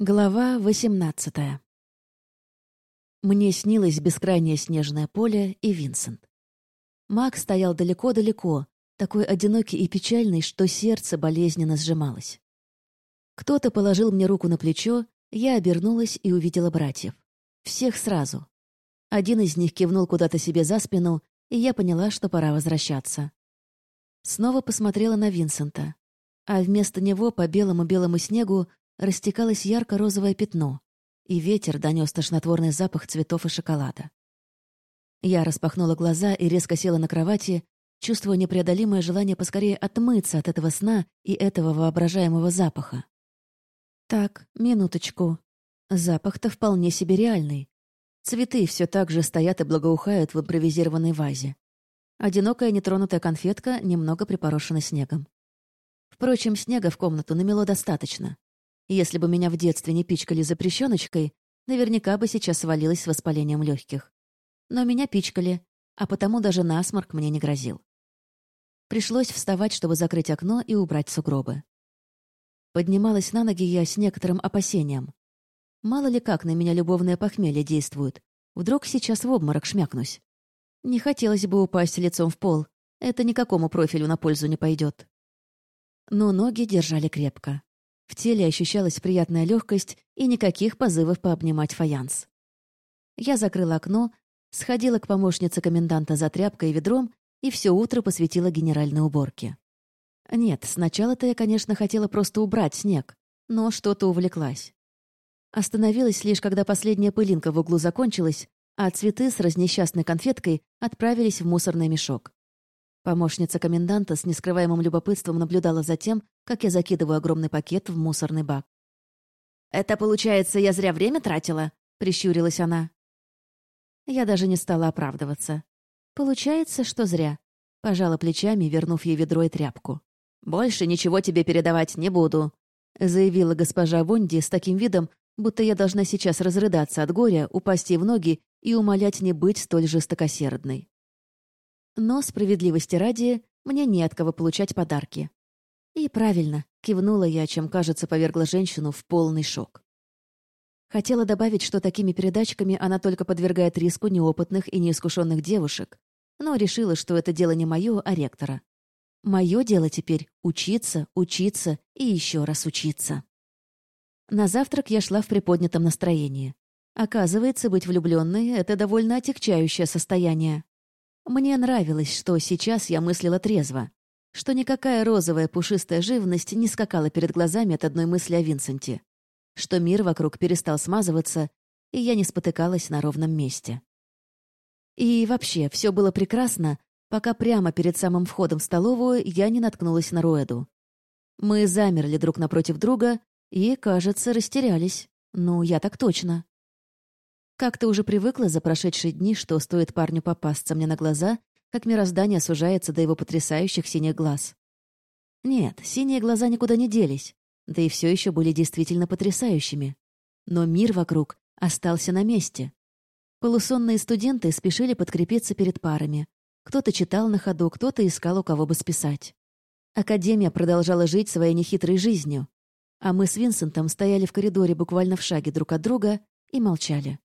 Глава восемнадцатая. Мне снилось бескрайнее снежное поле и Винсент. Маг стоял далеко-далеко, такой одинокий и печальный, что сердце болезненно сжималось. Кто-то положил мне руку на плечо, я обернулась и увидела братьев. Всех сразу. Один из них кивнул куда-то себе за спину, и я поняла, что пора возвращаться. Снова посмотрела на Винсента. А вместо него по белому-белому снегу растекалось ярко-розовое пятно, и ветер донес тошнотворный запах цветов и шоколада. Я распахнула глаза и резко села на кровати, чувствуя непреодолимое желание поскорее отмыться от этого сна и этого воображаемого запаха. Так, минуточку. Запах-то вполне себе реальный. Цветы все так же стоят и благоухают в импровизированной вазе. Одинокая нетронутая конфетка немного припорошена снегом. Впрочем, снега в комнату намело достаточно. Если бы меня в детстве не пичкали запрещеночкой, наверняка бы сейчас свалилась с воспалением легких. Но меня пичкали, а потому даже насморк мне не грозил. Пришлось вставать, чтобы закрыть окно и убрать сугробы. Поднималась на ноги я с некоторым опасением. Мало ли как на меня любовное похмелье действует. Вдруг сейчас в обморок шмякнусь. Не хотелось бы упасть лицом в пол. Это никакому профилю на пользу не пойдет. Но ноги держали крепко. В теле ощущалась приятная легкость и никаких позывов пообнимать фаянс. Я закрыла окно, сходила к помощнице коменданта за тряпкой и ведром и все утро посвятила генеральной уборке. Нет, сначала-то я, конечно, хотела просто убрать снег, но что-то увлеклась. Остановилась лишь, когда последняя пылинка в углу закончилась, а цветы с разнесчастной конфеткой отправились в мусорный мешок. Помощница коменданта с нескрываемым любопытством наблюдала за тем, как я закидываю огромный пакет в мусорный бак. «Это, получается, я зря время тратила?» — прищурилась она. Я даже не стала оправдываться. «Получается, что зря», — пожала плечами, вернув ей ведро и тряпку. «Больше ничего тебе передавать не буду», — заявила госпожа Вонди с таким видом, будто я должна сейчас разрыдаться от горя, упасть ей в ноги и умолять не быть столь жестокосердной. Но, справедливости ради, мне не от кого получать подарки. И правильно, кивнула я, чем, кажется, повергла женщину в полный шок. Хотела добавить, что такими передачками она только подвергает риску неопытных и неискушенных девушек, но решила, что это дело не мое, а ректора. Мое дело теперь — учиться, учиться и еще раз учиться. На завтрак я шла в приподнятом настроении. Оказывается, быть влюбленной — это довольно отягчающее состояние. Мне нравилось, что сейчас я мыслила трезво, что никакая розовая пушистая живность не скакала перед глазами от одной мысли о Винсенте, что мир вокруг перестал смазываться, и я не спотыкалась на ровном месте. И вообще, все было прекрасно, пока прямо перед самым входом в столовую я не наткнулась на Руэду. Мы замерли друг напротив друга и, кажется, растерялись. Ну, я так точно. Как-то уже привыкла за прошедшие дни, что стоит парню попасться мне на глаза, как мироздание сужается до его потрясающих синих глаз. Нет, синие глаза никуда не делись, да и все еще были действительно потрясающими. Но мир вокруг остался на месте. Полусонные студенты спешили подкрепиться перед парами. Кто-то читал на ходу, кто-то искал, у кого бы списать. Академия продолжала жить своей нехитрой жизнью. А мы с Винсентом стояли в коридоре буквально в шаге друг от друга и молчали.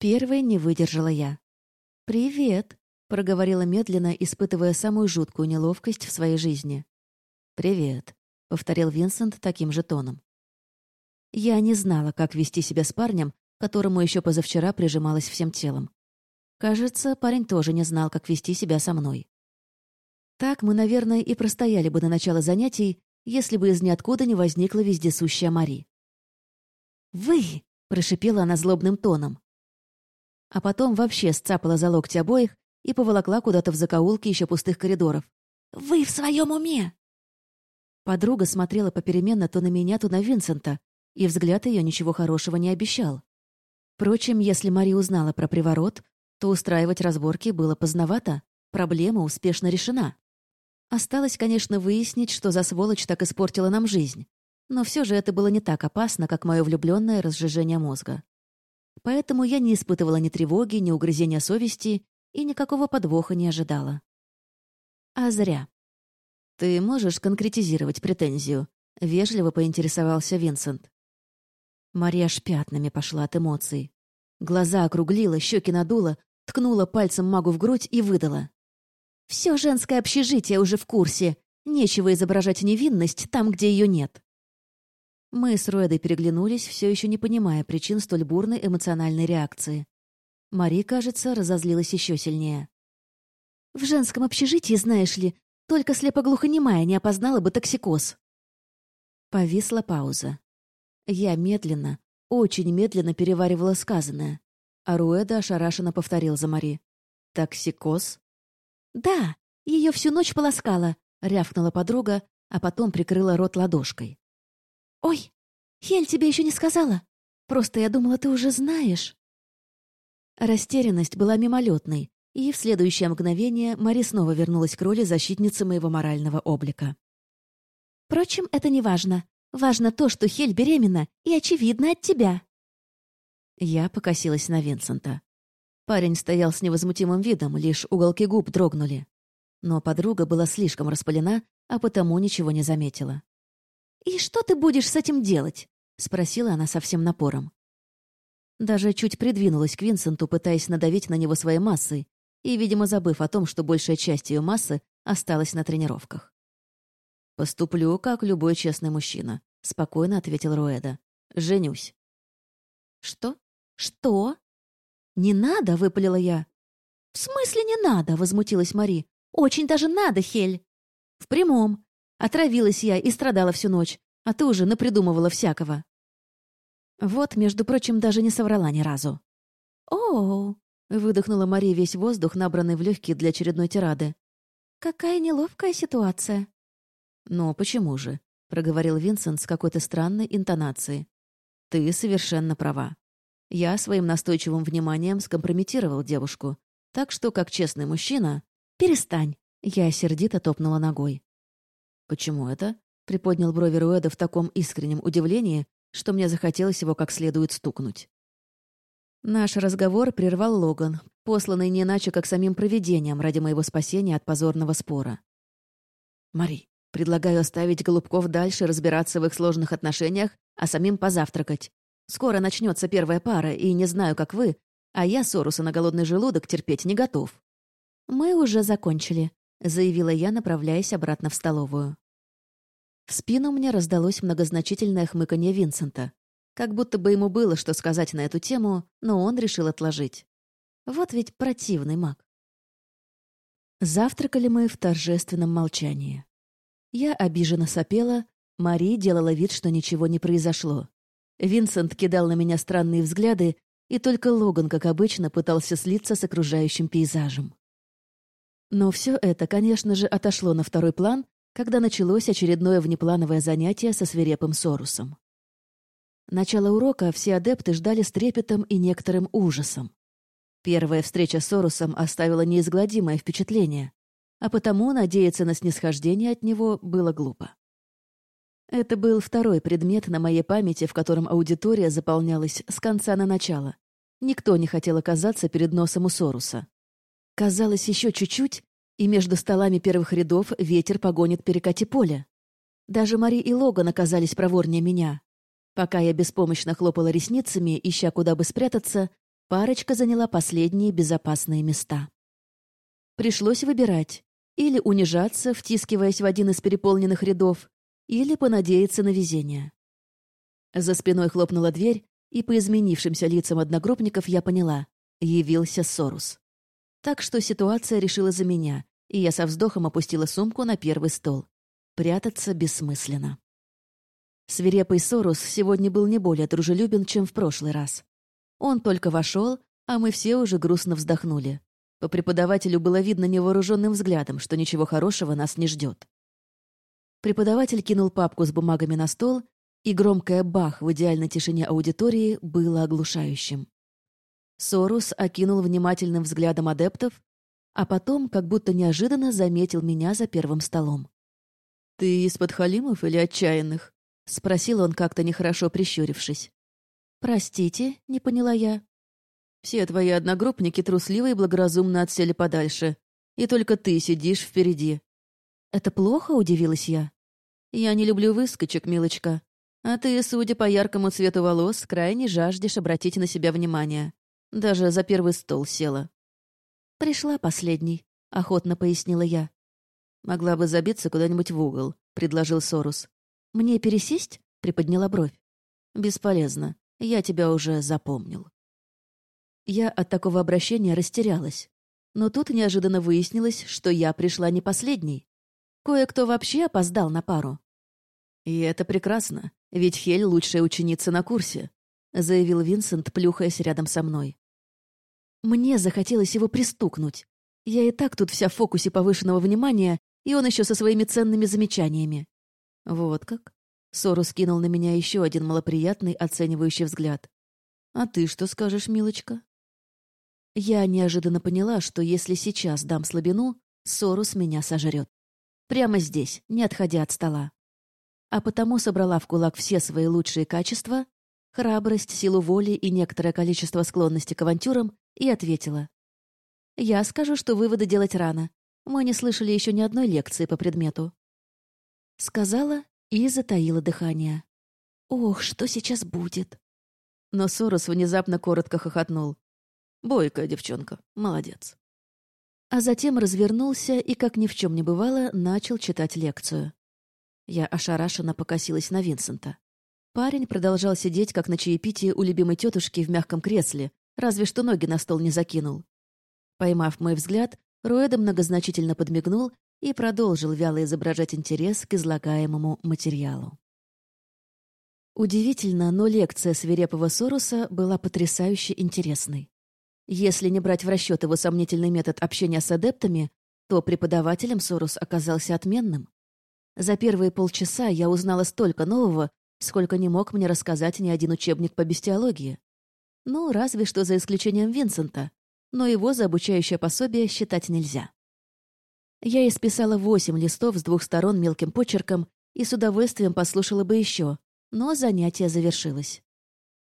Первой не выдержала я. «Привет», — проговорила медленно, испытывая самую жуткую неловкость в своей жизни. «Привет», — повторил Винсент таким же тоном. Я не знала, как вести себя с парнем, которому еще позавчера прижималась всем телом. Кажется, парень тоже не знал, как вести себя со мной. Так мы, наверное, и простояли бы до начала занятий, если бы из ниоткуда не возникла вездесущая Мари. «Вы!» — прошипела она злобным тоном а потом вообще сцапала за локти обоих и поволокла куда-то в закоулки еще пустых коридоров. «Вы в своем уме?» Подруга смотрела попеременно то на меня, то на Винсента, и взгляд ее ничего хорошего не обещал. Впрочем, если Мари узнала про приворот, то устраивать разборки было поздновато, проблема успешно решена. Осталось, конечно, выяснить, что за сволочь так испортила нам жизнь. Но все же это было не так опасно, как мое влюбленное разжижение мозга. Поэтому я не испытывала ни тревоги, ни угрызения совести и никакого подвоха не ожидала. А зря. «Ты можешь конкретизировать претензию?» — вежливо поинтересовался Винсент. Мария аж пятнами пошла от эмоций. Глаза округлила, щеки надула, ткнула пальцем магу в грудь и выдала. «Все женское общежитие уже в курсе. Нечего изображать невинность там, где ее нет». Мы с Руэдой переглянулись, все еще не понимая причин столь бурной эмоциональной реакции. Мари, кажется, разозлилась еще сильнее. «В женском общежитии, знаешь ли, только слепоглухонемая не опознала бы токсикоз». Повисла пауза. Я медленно, очень медленно переваривала сказанное. А Руэда ошарашенно повторил за Мари. «Токсикоз?» «Да, ее всю ночь полоскала», — рявкнула подруга, а потом прикрыла рот ладошкой. «Ой, Хель тебе еще не сказала. Просто я думала, ты уже знаешь». Растерянность была мимолетной, и в следующее мгновение Мари снова вернулась к роли защитницы моего морального облика. «Впрочем, это не важно. Важно то, что Хель беременна и очевидно от тебя». Я покосилась на Винсента. Парень стоял с невозмутимым видом, лишь уголки губ дрогнули. Но подруга была слишком распалена, а потому ничего не заметила. «И что ты будешь с этим делать?» — спросила она со всем напором. Даже чуть придвинулась к Винсенту, пытаясь надавить на него своей массой, и, видимо, забыв о том, что большая часть ее массы осталась на тренировках. «Поступлю, как любой честный мужчина», — спокойно ответил Руэда. «Женюсь». «Что? Что?» «Не надо», — выпалила я. «В смысле не надо?» — возмутилась Мари. «Очень даже надо, Хель». «В прямом. Отравилась я и страдала всю ночь, а ты уже напридумывала всякого». Вот, между прочим, даже не соврала ни разу. «Оу!» — выдохнула Мария весь воздух, набранный в легкие для очередной тирады. «Какая неловкая ситуация». «Ну, почему же?» — проговорил Винсент с какой-то странной интонацией. «Ты совершенно права. Я своим настойчивым вниманием скомпрометировал девушку, так что, как честный мужчина... «Перестань!» — я сердито топнула ногой. «Почему это?» — приподнял брови Руэда в таком искреннем удивлении, что мне захотелось его как следует стукнуть. Наш разговор прервал Логан, посланный не иначе, как самим провидением ради моего спасения от позорного спора. «Мари, предлагаю оставить Голубков дальше разбираться в их сложных отношениях, а самим позавтракать. Скоро начнется первая пара, и не знаю, как вы, а я Соруса на голодный желудок терпеть не готов». «Мы уже закончили», — заявила я, направляясь обратно в столовую. В спину мне раздалось многозначительное хмыканье Винсента. Как будто бы ему было что сказать на эту тему, но он решил отложить. Вот ведь противный маг. Завтракали мы в торжественном молчании. Я обиженно сопела, Мари делала вид, что ничего не произошло. Винсент кидал на меня странные взгляды, и только Логан, как обычно, пытался слиться с окружающим пейзажем. Но все это, конечно же, отошло на второй план, когда началось очередное внеплановое занятие со свирепым Сорусом. Начало урока все адепты ждали с трепетом и некоторым ужасом. Первая встреча с Сорусом оставила неизгладимое впечатление, а потому надеяться на снисхождение от него было глупо. Это был второй предмет на моей памяти, в котором аудитория заполнялась с конца на начало. Никто не хотел оказаться перед носом у Соруса. Казалось, еще чуть-чуть, и между столами первых рядов ветер погонит перекати поле. Даже Мари и Логан оказались проворнее меня. Пока я беспомощно хлопала ресницами, ища куда бы спрятаться, парочка заняла последние безопасные места. Пришлось выбирать. Или унижаться, втискиваясь в один из переполненных рядов, или понадеяться на везение. За спиной хлопнула дверь, и по изменившимся лицам одногруппников я поняла — явился Сорус. Так что ситуация решила за меня, и я со вздохом опустила сумку на первый стол. Прятаться бессмысленно. Свирепый Сорус сегодня был не более дружелюбен, чем в прошлый раз. Он только вошел, а мы все уже грустно вздохнули. По преподавателю было видно невооруженным взглядом, что ничего хорошего нас не ждет. Преподаватель кинул папку с бумагами на стол, и громкое «бах» в идеальной тишине аудитории было оглушающим. Сорус окинул внимательным взглядом адептов, а потом, как будто неожиданно, заметил меня за первым столом. «Ты из подхалимов или отчаянных?» — спросил он как-то нехорошо прищурившись. «Простите», — не поняла я. «Все твои одногруппники трусливо и благоразумно отсели подальше, и только ты сидишь впереди». «Это плохо?» — удивилась я. «Я не люблю выскочек, милочка. А ты, судя по яркому цвету волос, крайне жаждешь обратить на себя внимание. Даже за первый стол села. «Пришла последней», — охотно пояснила я. «Могла бы забиться куда-нибудь в угол», — предложил Сорус. «Мне пересесть?» — приподняла бровь. «Бесполезно. Я тебя уже запомнил». Я от такого обращения растерялась. Но тут неожиданно выяснилось, что я пришла не последней. Кое-кто вообще опоздал на пару. «И это прекрасно, ведь Хель — лучшая ученица на курсе», — заявил Винсент, плюхаясь рядом со мной. Мне захотелось его пристукнуть. Я и так тут вся в фокусе повышенного внимания, и он еще со своими ценными замечаниями. Вот как. Сору скинул на меня еще один малоприятный оценивающий взгляд. «А ты что скажешь, милочка?» Я неожиданно поняла, что если сейчас дам слабину, Сорус меня сожрет. Прямо здесь, не отходя от стола. А потому собрала в кулак все свои лучшие качества — храбрость, силу воли и некоторое количество склонности к авантюрам — и ответила. «Я скажу, что выводы делать рано. Мы не слышали еще ни одной лекции по предмету». Сказала и затаила дыхание. «Ох, что сейчас будет?» Но Сорос внезапно коротко хохотнул. «Бойкая девчонка, молодец». А затем развернулся и, как ни в чем не бывало, начал читать лекцию. Я ошарашенно покосилась на Винсента. Парень продолжал сидеть, как на чаепитии у любимой тетушки в мягком кресле, разве что ноги на стол не закинул. Поймав мой взгляд, Руэда многозначительно подмигнул и продолжил вяло изображать интерес к излагаемому материалу. Удивительно, но лекция свирепого Соруса была потрясающе интересной. Если не брать в расчет его сомнительный метод общения с адептами, то преподавателем Сорус оказался отменным. За первые полчаса я узнала столько нового, сколько не мог мне рассказать ни один учебник по бестиологии. Ну, разве что за исключением Винсента, но его за обучающее пособие считать нельзя. Я исписала восемь листов с двух сторон мелким почерком и с удовольствием послушала бы еще, но занятие завершилось.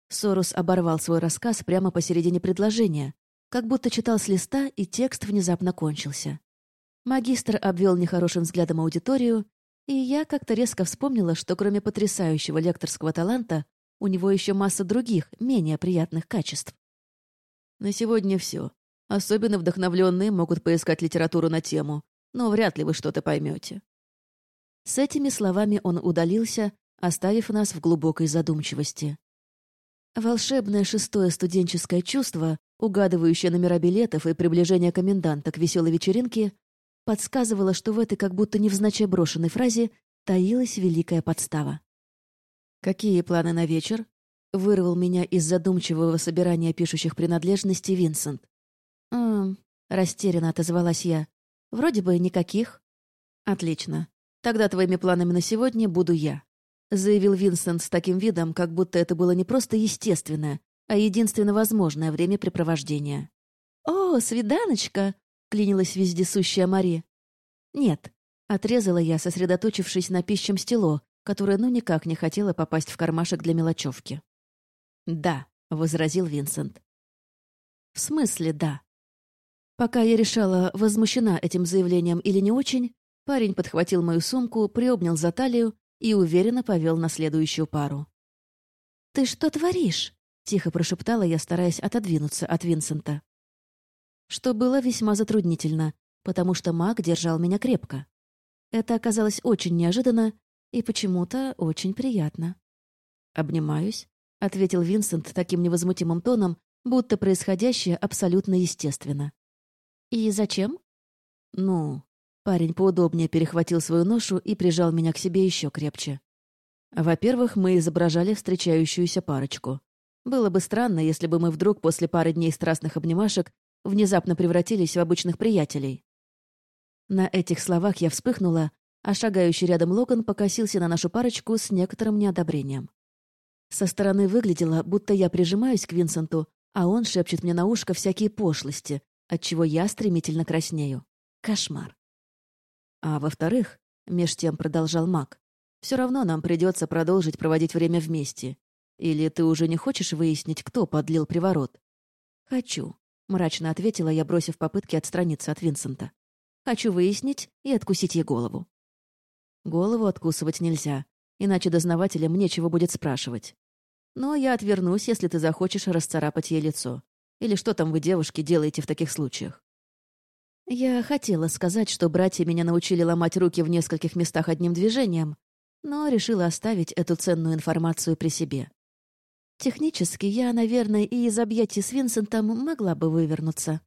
Сорус оборвал свой рассказ прямо посередине предложения, как будто читал с листа, и текст внезапно кончился. Магистр обвел нехорошим взглядом аудиторию, и я как-то резко вспомнила, что кроме потрясающего лекторского таланта у него еще масса других, менее приятных качеств. На сегодня все. Особенно вдохновленные могут поискать литературу на тему, но вряд ли вы что-то поймете. С этими словами он удалился, оставив нас в глубокой задумчивости. Волшебное шестое студенческое чувство, угадывающее номера билетов и приближение коменданта к веселой вечеринке, подсказывало, что в этой как будто невзначай брошенной фразе таилась великая подстава. «Какие планы на вечер?» — вырвал меня из задумчивого собирания пишущих принадлежностей Винсент. «Ммм...» — растерянно отозвалась я. «Вроде бы никаких». «Отлично. Тогда твоими планами на сегодня буду я», — заявил Винсент с таким видом, как будто это было не просто естественное, а единственно возможное времяпрепровождение. «О, свиданочка!» — клинилась вездесущая Мари. «Нет», — отрезала я, сосредоточившись на пищем стело, которая ну никак не хотела попасть в кармашек для мелочевки. «Да», — возразил Винсент. «В смысле «да»?» Пока я решала, возмущена этим заявлением или не очень, парень подхватил мою сумку, приобнял за талию и уверенно повел на следующую пару. «Ты что творишь?» — тихо прошептала я, стараясь отодвинуться от Винсента. Что было весьма затруднительно, потому что маг держал меня крепко. Это оказалось очень неожиданно и почему-то очень приятно. «Обнимаюсь», — ответил Винсент таким невозмутимым тоном, будто происходящее абсолютно естественно. «И зачем?» «Ну...» Парень поудобнее перехватил свою ношу и прижал меня к себе еще крепче. Во-первых, мы изображали встречающуюся парочку. Было бы странно, если бы мы вдруг после пары дней страстных обнимашек внезапно превратились в обычных приятелей. На этих словах я вспыхнула, а шагающий рядом Логан покосился на нашу парочку с некоторым неодобрением. Со стороны выглядело, будто я прижимаюсь к Винсенту, а он шепчет мне на ушко всякие пошлости, отчего я стремительно краснею. Кошмар. А во-вторых, меж тем продолжал маг, все равно нам придется продолжить проводить время вместе. Или ты уже не хочешь выяснить, кто подлил приворот? Хочу, мрачно ответила я, бросив попытки отстраниться от Винсента. Хочу выяснить и откусить ей голову. Голову откусывать нельзя. иначе дознавателям нечего будет спрашивать. Но я отвернусь, если ты захочешь расцарапать ей лицо. Или что там вы, девушки, делаете в таких случаях? Я хотела сказать, что братья меня научили ломать руки в нескольких местах одним движением, но решила оставить эту ценную информацию при себе. Технически я, наверное, и из объятий с Винсентом могла бы вывернуться,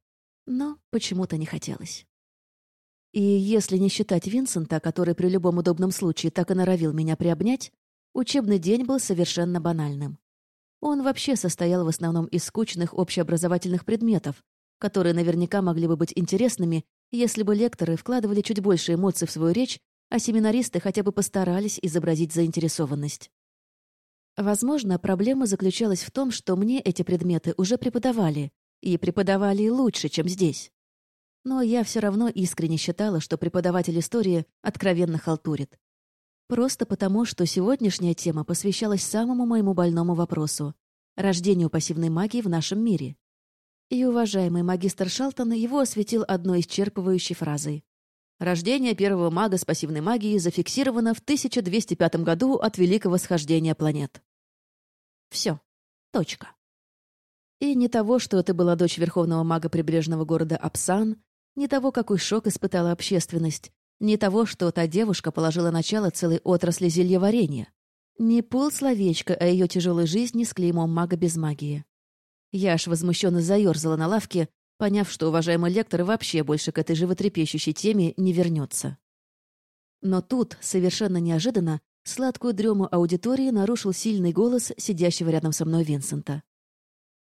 но почему-то не хотелось. И если не считать Винсента, который при любом удобном случае так и норовил меня приобнять, учебный день был совершенно банальным. Он вообще состоял в основном из скучных общеобразовательных предметов, которые наверняка могли бы быть интересными, если бы лекторы вкладывали чуть больше эмоций в свою речь, а семинаристы хотя бы постарались изобразить заинтересованность. Возможно, проблема заключалась в том, что мне эти предметы уже преподавали, и преподавали лучше, чем здесь. Но я все равно искренне считала, что преподаватель истории откровенно халтурит. Просто потому, что сегодняшняя тема посвящалась самому моему больному вопросу — рождению пассивной магии в нашем мире. И уважаемый магистр Шалтон его осветил одной исчерпывающей фразой. Рождение первого мага с пассивной магией зафиксировано в 1205 году от Великого Схождения планет. Все. Точка. И не того, что это была дочь верховного мага прибрежного города Апсан, не того, какой шок испытала общественность, не того, что та девушка положила начало целой отрасли зельеварения. Не полсловечка о ее тяжелой жизни с клеймом мага без магии. Я аж возмущенно заерзала на лавке, поняв, что уважаемый лектор вообще больше к этой животрепещущей теме не вернется. Но тут, совершенно неожиданно, сладкую дрему аудитории нарушил сильный голос сидящего рядом со мной Винсента.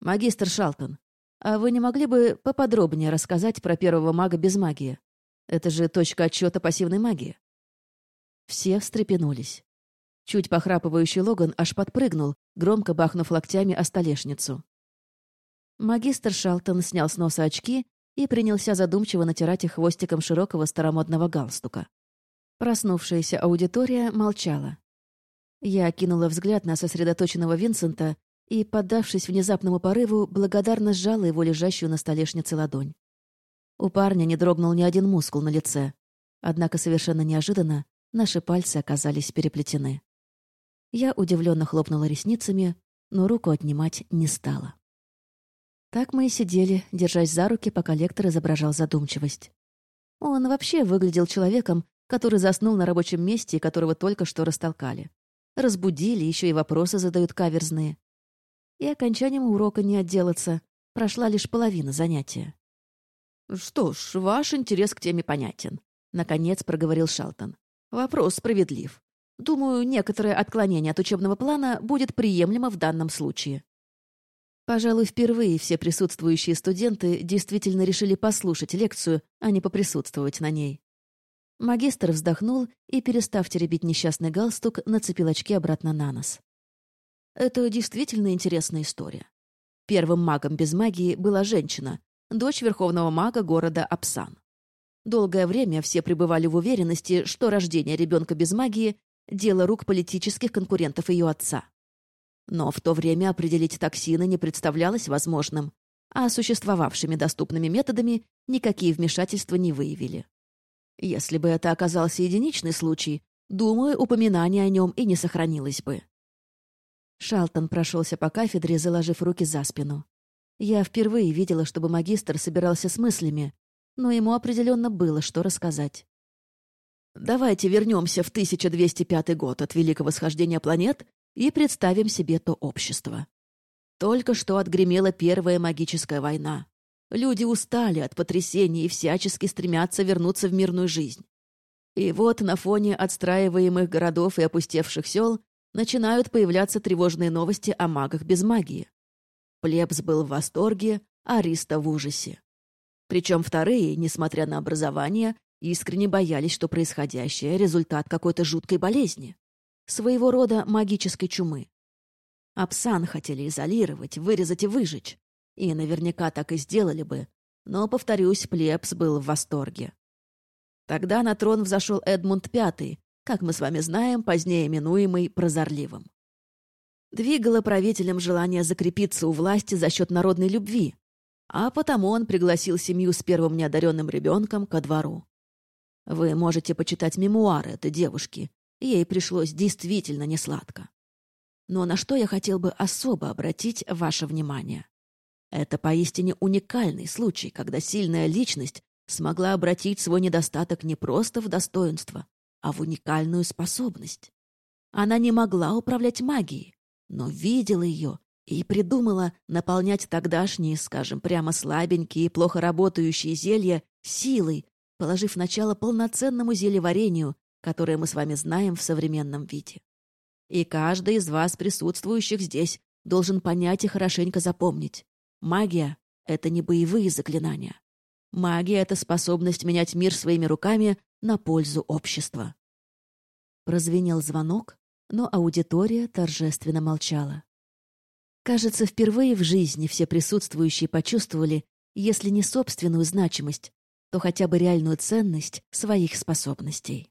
«Магистр Шалтон, а вы не могли бы поподробнее рассказать про первого мага без магии? Это же точка отчета пассивной магии». Все встрепенулись. Чуть похрапывающий Логан аж подпрыгнул, громко бахнув локтями о столешницу. Магистр Шалтон снял с носа очки и принялся задумчиво натирать их хвостиком широкого старомодного галстука. Проснувшаяся аудитория молчала. Я окинула взгляд на сосредоточенного Винсента и, поддавшись внезапному порыву, благодарно сжала его лежащую на столешнице ладонь. У парня не дрогнул ни один мускул на лице. Однако совершенно неожиданно наши пальцы оказались переплетены. Я удивленно хлопнула ресницами, но руку отнимать не стала. Так мы и сидели, держась за руки, пока лектор изображал задумчивость. Он вообще выглядел человеком, который заснул на рабочем месте и которого только что растолкали. Разбудили, еще и вопросы задают каверзные. И окончанием урока не отделаться. Прошла лишь половина занятия. «Что ж, ваш интерес к теме понятен», — наконец проговорил Шалтон. «Вопрос справедлив. Думаю, некоторое отклонение от учебного плана будет приемлемо в данном случае. Пожалуй, впервые все присутствующие студенты действительно решили послушать лекцию, а не поприсутствовать на ней. Магистр вздохнул и, перестав теребить несчастный галстук, нацепил очки обратно на нос. Это действительно интересная история. Первым магом без магии была женщина, дочь верховного мага города Апсан. Долгое время все пребывали в уверенности, что рождение ребенка без магии — дело рук политических конкурентов ее отца. Но в то время определить токсины не представлялось возможным, а существовавшими доступными методами никакие вмешательства не выявили. Если бы это оказался единичный случай, думаю, упоминание о нем и не сохранилось бы. Шалтон прошелся по кафедре, заложив руки за спину. Я впервые видела, чтобы магистр собирался с мыслями, но ему определенно было что рассказать. Давайте вернемся в 1205 год от Великого Схождения планет и представим себе то общество. Только что отгремела Первая магическая война. Люди устали от потрясений и всячески стремятся вернуться в мирную жизнь. И вот на фоне отстраиваемых городов и опустевших сел начинают появляться тревожные новости о магах без магии. Плебс был в восторге, а Риста в ужасе. Причем вторые, несмотря на образование, искренне боялись, что происходящее — результат какой-то жуткой болезни своего рода магической чумы. Апсан хотели изолировать, вырезать и выжечь. И наверняка так и сделали бы. Но, повторюсь, Плебс был в восторге. Тогда на трон взошел Эдмунд V, как мы с вами знаем, позднее именуемый Прозорливым. Двигало правителем желание закрепиться у власти за счет народной любви, а потому он пригласил семью с первым неодаренным ребенком ко двору. Вы можете почитать мемуары этой девушки, ей пришлось действительно несладко. Но на что я хотел бы особо обратить ваше внимание? Это поистине уникальный случай, когда сильная личность смогла обратить свой недостаток не просто в достоинство, а в уникальную способность. Она не могла управлять магией, но видела ее и придумала наполнять тогдашние, скажем, прямо слабенькие и плохо работающие зелья силой, положив начало полноценному зельеварению, которое мы с вами знаем в современном виде. И каждый из вас, присутствующих здесь, должен понять и хорошенько запомнить. Магия — это не боевые заклинания. Магия — это способность менять мир своими руками на пользу общества. Прозвенел звонок, но аудитория торжественно молчала. Кажется, впервые в жизни все присутствующие почувствовали, если не собственную значимость, то хотя бы реальную ценность своих способностей.